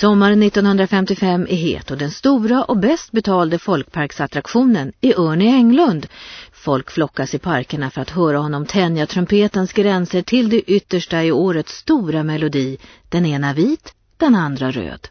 Sommaren 1955 är het och den stora och bäst betalde folkparksattraktionen är Örn i Englund. Folk flockas i parkerna för att höra honom tänja trumpetens gränser till det yttersta i årets stora melodi, den ena vit, den andra röd.